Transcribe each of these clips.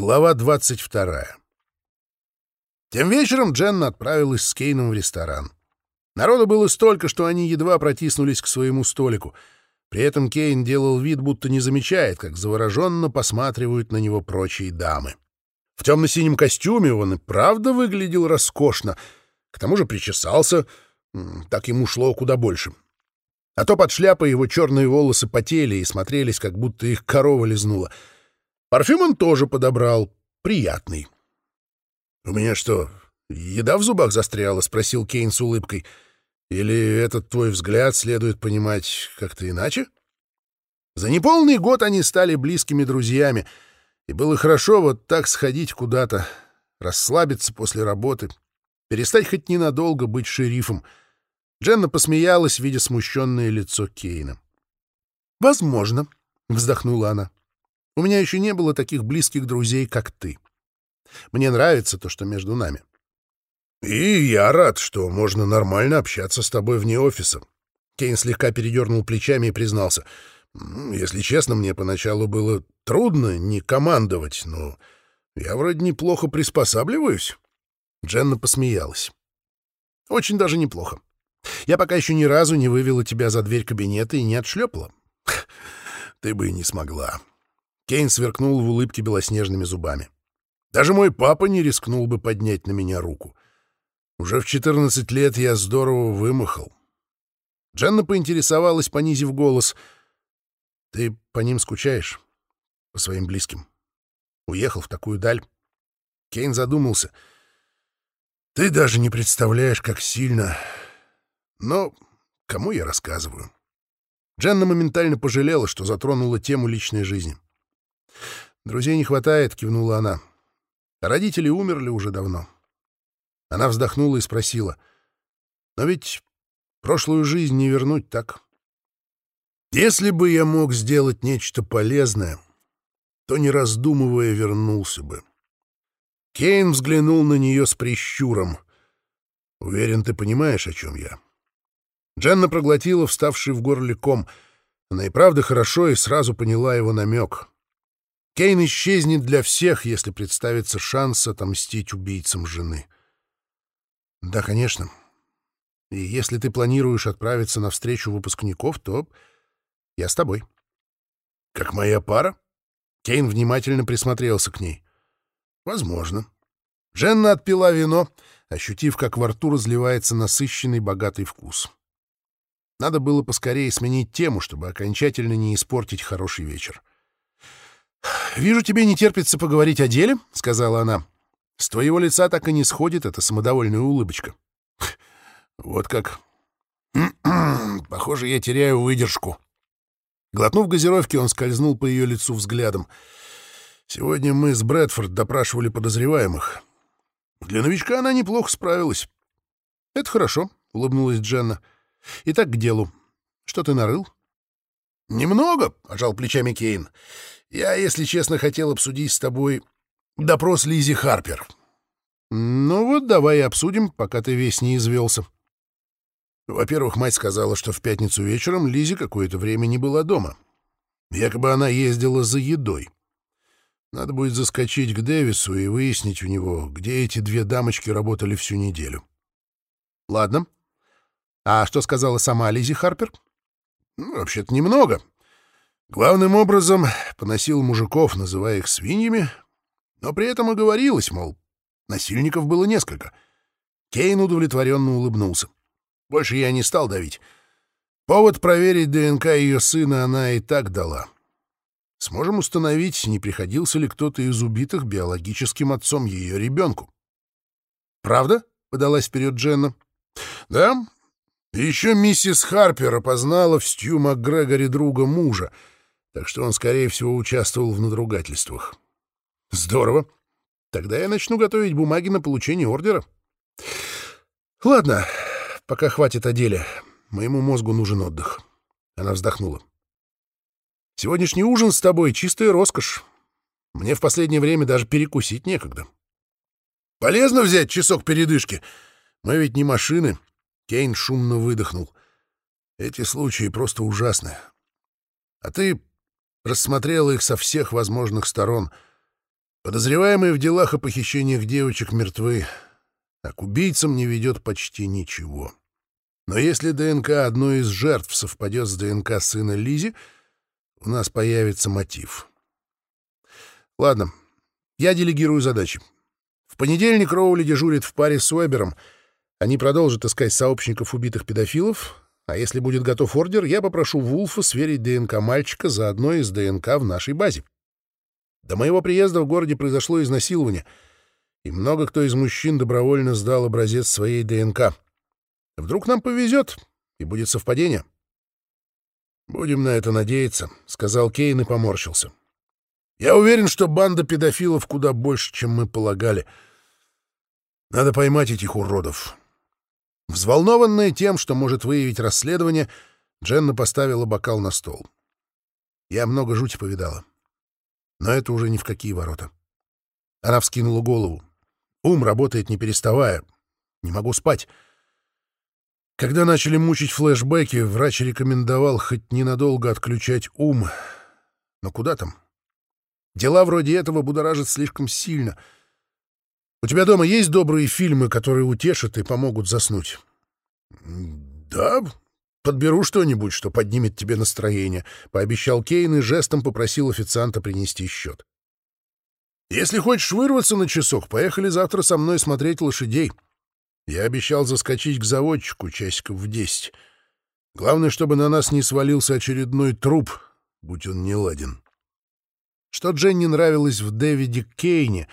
Глава 22. Тем вечером Дженна отправилась с Кейном в ресторан. Народу было столько, что они едва протиснулись к своему столику. При этом Кейн делал вид, будто не замечает, как завороженно посматривают на него прочие дамы. В темно-синем костюме он и правда выглядел роскошно. К тому же причесался. Так ему шло куда больше. А то под шляпой его черные волосы потели и смотрелись, как будто их корова лизнула — Парфюм он тоже подобрал. Приятный. — У меня что, еда в зубах застряла? — спросил Кейн с улыбкой. — Или этот твой взгляд следует понимать как-то иначе? За неполный год они стали близкими друзьями, и было хорошо вот так сходить куда-то, расслабиться после работы, перестать хоть ненадолго быть шерифом. Дженна посмеялась, видя смущенное лицо Кейна. — Возможно, — вздохнула она. У меня еще не было таких близких друзей, как ты. Мне нравится то, что между нами. И я рад, что можно нормально общаться с тобой вне офиса. Кейн слегка передернул плечами и признался. Если честно, мне поначалу было трудно не командовать, но я вроде неплохо приспосабливаюсь. Дженна посмеялась. Очень даже неплохо. Я пока еще ни разу не вывела тебя за дверь кабинета и не отшлепала. Ты бы и не смогла. Кейн сверкнул в улыбке белоснежными зубами. Даже мой папа не рискнул бы поднять на меня руку. Уже в 14 лет я здорово вымахал. Дженна поинтересовалась, понизив голос. «Ты по ним скучаешь? По своим близким? Уехал в такую даль?» Кейн задумался. «Ты даже не представляешь, как сильно. Но кому я рассказываю?» Дженна моментально пожалела, что затронула тему личной жизни. «Друзей не хватает», — кивнула она. «Родители умерли уже давно». Она вздохнула и спросила. «Но ведь прошлую жизнь не вернуть, так?» «Если бы я мог сделать нечто полезное, то, не раздумывая, вернулся бы». Кейн взглянул на нее с прищуром. «Уверен, ты понимаешь, о чем я». Дженна проглотила вставший в горле ком. Она и правда хорошо и сразу поняла его намек. Кейн исчезнет для всех, если представится шанс отомстить убийцам жены. Да, конечно. И если ты планируешь отправиться на встречу выпускников, то я с тобой. Как моя пара? Кейн внимательно присмотрелся к ней. Возможно. Дженна отпила вино, ощутив, как во рту разливается насыщенный богатый вкус. Надо было поскорее сменить тему, чтобы окончательно не испортить хороший вечер. «Вижу, тебе не терпится поговорить о деле», — сказала она. «С твоего лица так и не сходит эта самодовольная улыбочка». «Вот как. Похоже, я теряю выдержку». Глотнув газировки, он скользнул по ее лицу взглядом. «Сегодня мы с Брэдфорд допрашивали подозреваемых. Для новичка она неплохо справилась». «Это хорошо», — улыбнулась Дженна. «Итак, к делу. Что ты нарыл?» «Немного», — пожал плечами Кейн. Я, если честно, хотел обсудить с тобой допрос Лизи Харпер. Ну вот, давай обсудим, пока ты весь не извелся. Во-первых, мать сказала, что в пятницу вечером Лизи какое-то время не была дома. Якобы она ездила за едой. Надо будет заскочить к Дэвису и выяснить у него, где эти две дамочки работали всю неделю. Ладно. А что сказала сама Лизи Харпер? Ну, вообще-то немного. Главным образом поносил мужиков, называя их свиньями, но при этом оговорилась, мол, насильников было несколько. Кейн удовлетворенно улыбнулся. Больше я не стал давить. Повод проверить ДНК ее сына она и так дала. Сможем установить, не приходился ли кто-то из убитых биологическим отцом ее ребенку. «Правда?» — подалась вперед Дженна. «Да. Еще миссис Харпер опознала в Стью МакГрегоре друга мужа — так что он, скорее всего, участвовал в надругательствах. Здорово. Тогда я начну готовить бумаги на получение ордера. Ладно, пока хватит о деле. Моему мозгу нужен отдых. Она вздохнула. Сегодняшний ужин с тобой — чистая роскошь. Мне в последнее время даже перекусить некогда. Полезно взять часок передышки. Мы ведь не машины. Кейн шумно выдохнул. Эти случаи просто ужасны. А ты рассмотрела их со всех возможных сторон. Подозреваемые в делах о похищениях девочек мертвы, а к убийцам не ведет почти ничего. Но если ДНК одной из жертв совпадет с ДНК сына Лизи, у нас появится мотив. Ладно, я делегирую задачи. В понедельник Роули дежурит в паре с Уэбером. Они продолжат искать сообщников убитых педофилов, а если будет готов ордер, я попрошу Вулфа сверить ДНК мальчика за одной из ДНК в нашей базе. До моего приезда в городе произошло изнасилование, и много кто из мужчин добровольно сдал образец своей ДНК. Вдруг нам повезет, и будет совпадение. «Будем на это надеяться», — сказал Кейн и поморщился. «Я уверен, что банда педофилов куда больше, чем мы полагали. Надо поймать этих уродов». Взволнованная тем, что может выявить расследование, Дженна поставила бокал на стол. Я много жути повидала. Но это уже ни в какие ворота. Она вскинула голову. Ум работает не переставая. Не могу спать. Когда начали мучить флешбеки, врач рекомендовал хоть ненадолго отключать ум. Но куда там? Дела вроде этого будоражат слишком сильно. У тебя дома есть добрые фильмы, которые утешат и помогут заснуть? — Да, подберу что-нибудь, что поднимет тебе настроение, — пообещал Кейн и жестом попросил официанта принести счет. — Если хочешь вырваться на часок, поехали завтра со мной смотреть лошадей. Я обещал заскочить к заводчику часиков в десять. Главное, чтобы на нас не свалился очередной труп, будь он не ладен. Что Дженни нравилось в Дэвиде Кейне,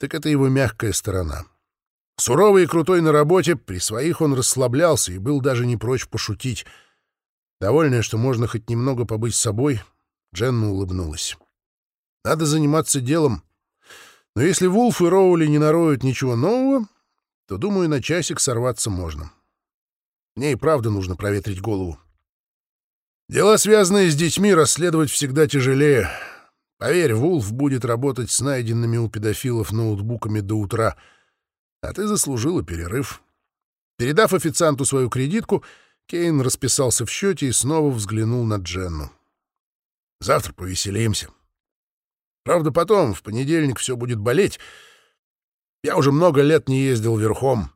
так это его мягкая сторона. Суровый и крутой на работе, при своих он расслаблялся и был даже не прочь пошутить. Довольная, что можно хоть немного побыть с собой, Дженна улыбнулась. Надо заниматься делом. Но если Вулф и Роули не нароют ничего нового, то, думаю, на часик сорваться можно. Мне и правда нужно проветрить голову. Дела, связанные с детьми, расследовать всегда тяжелее. Поверь, Вулф будет работать с найденными у педофилов ноутбуками до утра — а ты заслужила перерыв. Передав официанту свою кредитку, Кейн расписался в счете и снова взглянул на Дженну. Завтра повеселимся. Правда, потом, в понедельник, все будет болеть. Я уже много лет не ездил верхом.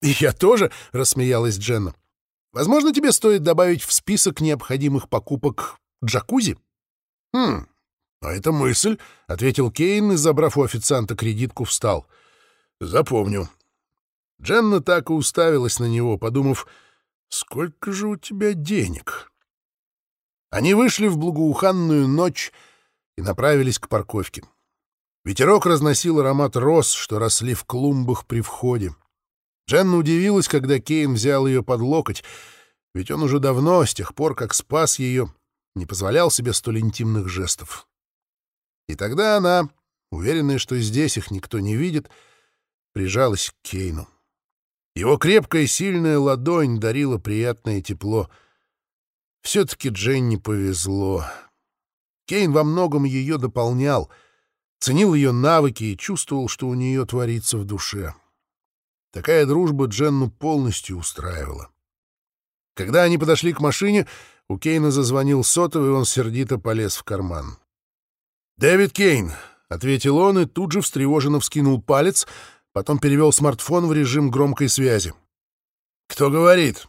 — И я тоже, — рассмеялась Дженна. — Возможно, тебе стоит добавить в список необходимых покупок джакузи? — Хм, а это мысль, — ответил Кейн и, забрав у официанта кредитку, встал — Запомню. Дженна так и уставилась на него, подумав, сколько же у тебя денег? Они вышли в благоуханную ночь и направились к парковке. Ветерок разносил аромат роз, что росли в клумбах при входе. Дженна удивилась, когда Кейн взял ее под локоть, ведь он уже давно, с тех пор, как спас ее, не позволял себе столь интимных жестов. И тогда она, уверенная, что здесь их никто не видит, — прижалась к Кейну. Его крепкая сильная ладонь дарила приятное тепло. Все-таки Дженни повезло. Кейн во многом ее дополнял, ценил ее навыки и чувствовал, что у нее творится в душе. Такая дружба Дженну полностью устраивала. Когда они подошли к машине, у Кейна зазвонил сотовый, и он сердито полез в карман. «Дэвид Кейн», — ответил он и тут же встревоженно вскинул палец, потом перевел смартфон в режим громкой связи. «Кто говорит?»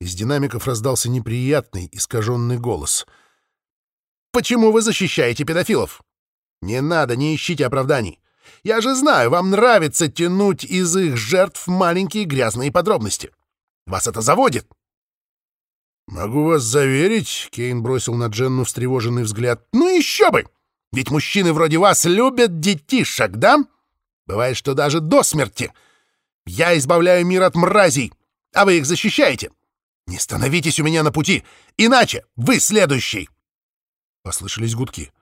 Из динамиков раздался неприятный, искаженный голос. «Почему вы защищаете педофилов? Не надо, не ищите оправданий. Я же знаю, вам нравится тянуть из их жертв маленькие грязные подробности. Вас это заводит». «Могу вас заверить», — Кейн бросил на Дженну встревоженный взгляд. «Ну еще бы! Ведь мужчины вроде вас любят детишек, да?» Бывает, что даже до смерти. Я избавляю мир от мразей, а вы их защищаете. Не становитесь у меня на пути, иначе вы следующий!» Послышались гудки.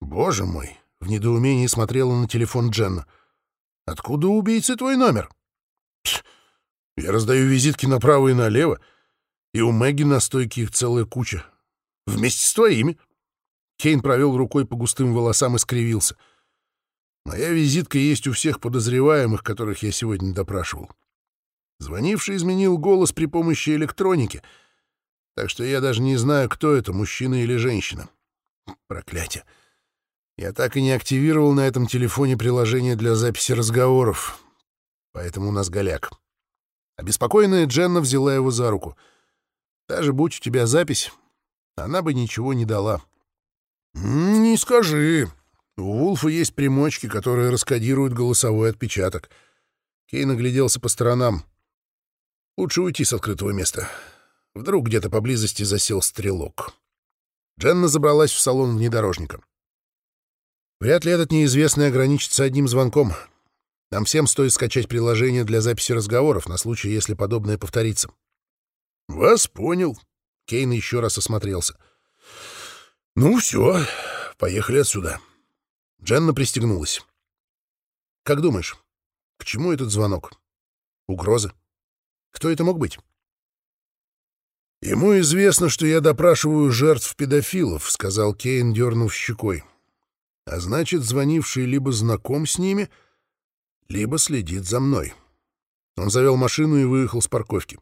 «Боже мой!» — в недоумении смотрела на телефон Дженна. «Откуда убийцы твой номер?» «Я раздаю визитки направо и налево, и у Мэгги на стойке их целая куча. Вместе с твоими». Кейн провел рукой по густым волосам и скривился — Моя визитка есть у всех подозреваемых, которых я сегодня допрашивал. Звонивший изменил голос при помощи электроники, так что я даже не знаю, кто это, мужчина или женщина. Проклятие. Я так и не активировал на этом телефоне приложение для записи разговоров, поэтому у нас голяк. Обеспокоенная Дженна взяла его за руку. Даже будь у тебя запись, она бы ничего не дала. «Не скажи. У Вулфа есть примочки, которые раскодируют голосовой отпечаток». Кейн огляделся по сторонам. «Лучше уйти с открытого места. Вдруг где-то поблизости засел стрелок». Дженна забралась в салон внедорожника. «Вряд ли этот неизвестный ограничится одним звонком. Нам всем стоит скачать приложение для записи разговоров на случай, если подобное повторится». «Вас понял». Кейн еще раз осмотрелся. «Ну все, поехали отсюда». Дженна пристегнулась. «Как думаешь, к чему этот звонок? Угрозы? Кто это мог быть?» «Ему известно, что я допрашиваю жертв педофилов», — сказал Кейн, дернув щекой. «А значит, звонивший либо знаком с ними, либо следит за мной». Он завел машину и выехал с парковки.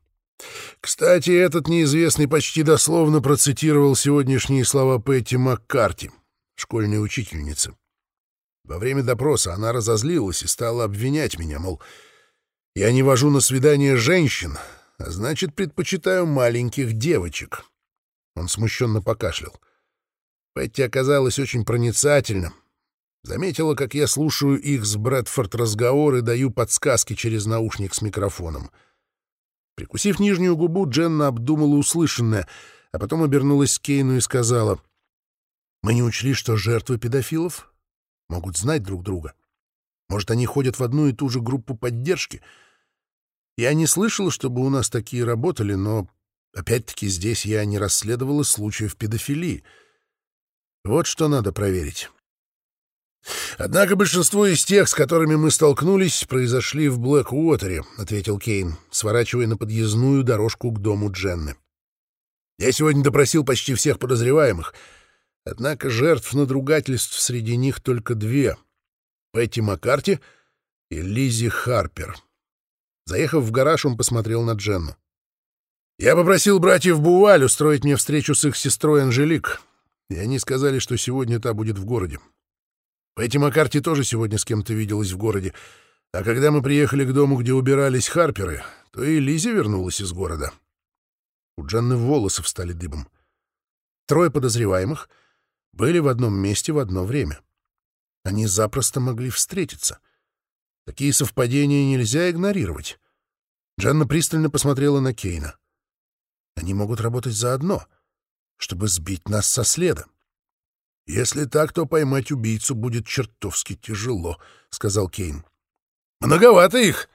Кстати, этот неизвестный почти дословно процитировал сегодняшние слова Петти Маккарти, школьной учительницы. Во время допроса она разозлилась и стала обвинять меня, мол, я не вожу на свидание женщин, а значит, предпочитаю маленьких девочек. Он смущенно покашлял. Петти оказалась очень проницательна. Заметила, как я слушаю их с Брэдфорд разговоры и даю подсказки через наушник с микрофоном — Прикусив нижнюю губу, Дженна обдумала услышанное, а потом обернулась к Кейну и сказала, «Мы не учли, что жертвы педофилов могут знать друг друга. Может, они ходят в одну и ту же группу поддержки? Я не слышала, чтобы у нас такие работали, но, опять-таки, здесь я не расследовала случаев педофилии. Вот что надо проверить». «Однако большинство из тех, с которыми мы столкнулись, произошли в Блэк-Уотере», — ответил Кейн, сворачивая на подъездную дорожку к дому Дженны. «Я сегодня допросил почти всех подозреваемых, однако жертв надругательств среди них только две — Петти Маккарти и Лизи Харпер». Заехав в гараж, он посмотрел на Дженну. «Я попросил братьев Буваль устроить мне встречу с их сестрой Анжелик, и они сказали, что сегодня та будет в городе. Пэтти Маккарти тоже сегодня с кем-то виделась в городе. А когда мы приехали к дому, где убирались Харперы, то и Лизи вернулась из города. У Джанны волосы встали дыбом. Трое подозреваемых были в одном месте в одно время. Они запросто могли встретиться. Такие совпадения нельзя игнорировать. Джанна пристально посмотрела на Кейна. Они могут работать заодно, чтобы сбить нас со следа. «Если так, то поймать убийцу будет чертовски тяжело», — сказал Кейн. «Многовато их.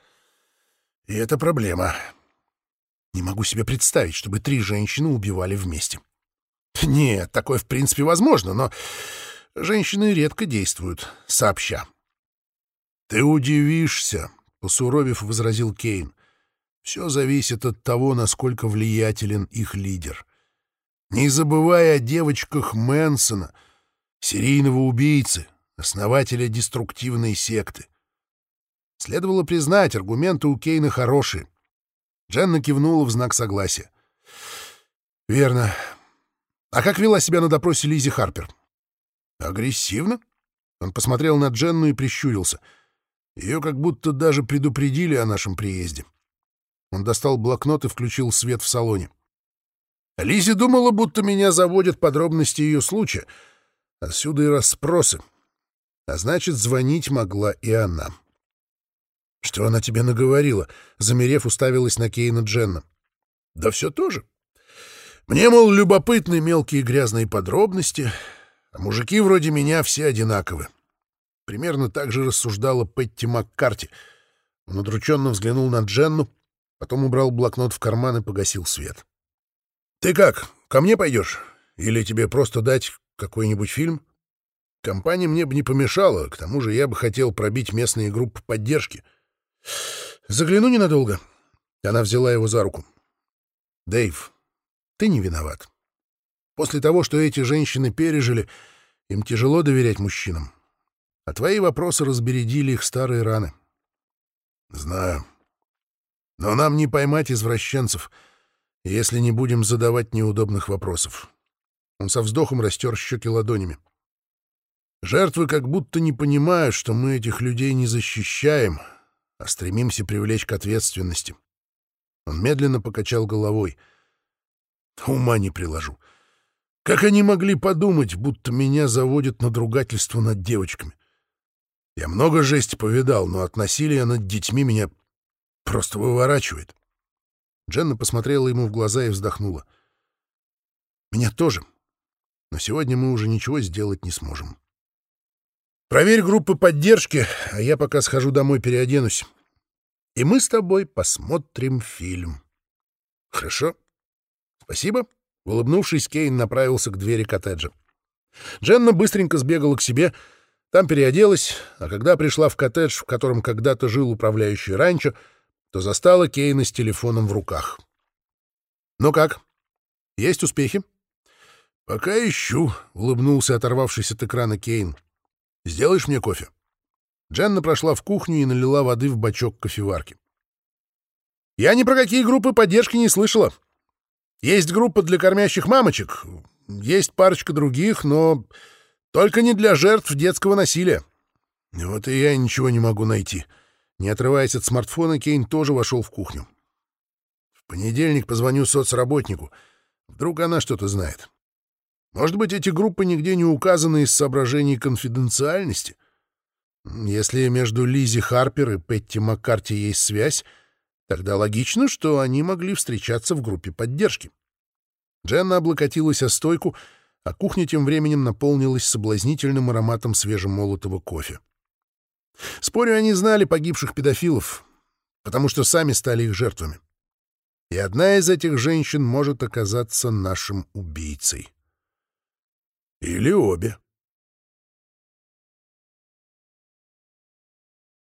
И это проблема. Не могу себе представить, чтобы три женщины убивали вместе. Нет, такое в принципе возможно, но женщины редко действуют сообща». «Ты удивишься», — посуровив, возразил Кейн. «Все зависит от того, насколько влиятелен их лидер. Не забывай о девочках Мэнсона — серийного убийцы, основателя деструктивной секты. Следовало признать, аргументы у Кейна хорошие. Дженна кивнула в знак согласия. «Верно. А как вела себя на допросе Лизи Харпер?» «Агрессивно?» Он посмотрел на Дженну и прищурился. Ее как будто даже предупредили о нашем приезде. Он достал блокнот и включил свет в салоне. Лизи думала, будто меня заводят подробности ее случая — Отсюда и расспросы. А значит, звонить могла и она. «Что она тебе наговорила?» Замерев, уставилась на Кейна Дженна. «Да все тоже. Мне, мол, любопытны мелкие грязные подробности, а мужики вроде меня все одинаковы». Примерно так же рассуждала Петти Маккарти. Он удрученно взглянул на Дженну, потом убрал блокнот в карман и погасил свет. «Ты как, ко мне пойдешь? Или тебе просто дать какой-нибудь фильм? Компания мне бы не помешала, к тому же я бы хотел пробить местные группы поддержки. Загляну ненадолго. Она взяла его за руку. Дэйв, ты не виноват. После того, что эти женщины пережили, им тяжело доверять мужчинам. А твои вопросы разбередили их старые раны. Знаю. Но нам не поймать извращенцев, если не будем задавать неудобных вопросов. Он со вздохом растер щеки ладонями. Жертвы как будто не понимают, что мы этих людей не защищаем, а стремимся привлечь к ответственности. Он медленно покачал головой. Ума не приложу. Как они могли подумать, будто меня заводят надругательство над девочками? Я много жести повидал, но от насилия над детьми меня просто выворачивает. Дженна посмотрела ему в глаза и вздохнула. «Меня тоже. Но сегодня мы уже ничего сделать не сможем. Проверь группы поддержки, а я пока схожу домой переоденусь. И мы с тобой посмотрим фильм. Хорошо? Спасибо». Улыбнувшись, Кейн направился к двери коттеджа. Дженна быстренько сбегала к себе, там переоделась, а когда пришла в коттедж, в котором когда-то жил управляющий ранчо, то застала Кейна с телефоном в руках. «Ну как? Есть успехи?» «Пока ищу», — улыбнулся оторвавшись от экрана Кейн. «Сделаешь мне кофе?» Дженна прошла в кухню и налила воды в бачок кофеварки. «Я ни про какие группы поддержки не слышала. Есть группа для кормящих мамочек, есть парочка других, но только не для жертв детского насилия. Вот и я ничего не могу найти. Не отрываясь от смартфона, Кейн тоже вошел в кухню. В понедельник позвоню соцработнику. Вдруг она что-то знает. Может быть, эти группы нигде не указаны из соображений конфиденциальности? Если между Лизи Харпер и Петти Маккарти есть связь, Тогда логично, что они могли встречаться в группе поддержки. Дженна облокотилась о стойку, а кухня тем временем наполнилась соблазнительным ароматом свежемолотого кофе. Спорю, они знали погибших педофилов, потому что сами стали их жертвами. И одна из этих женщин может оказаться нашим убийцей. Или обе.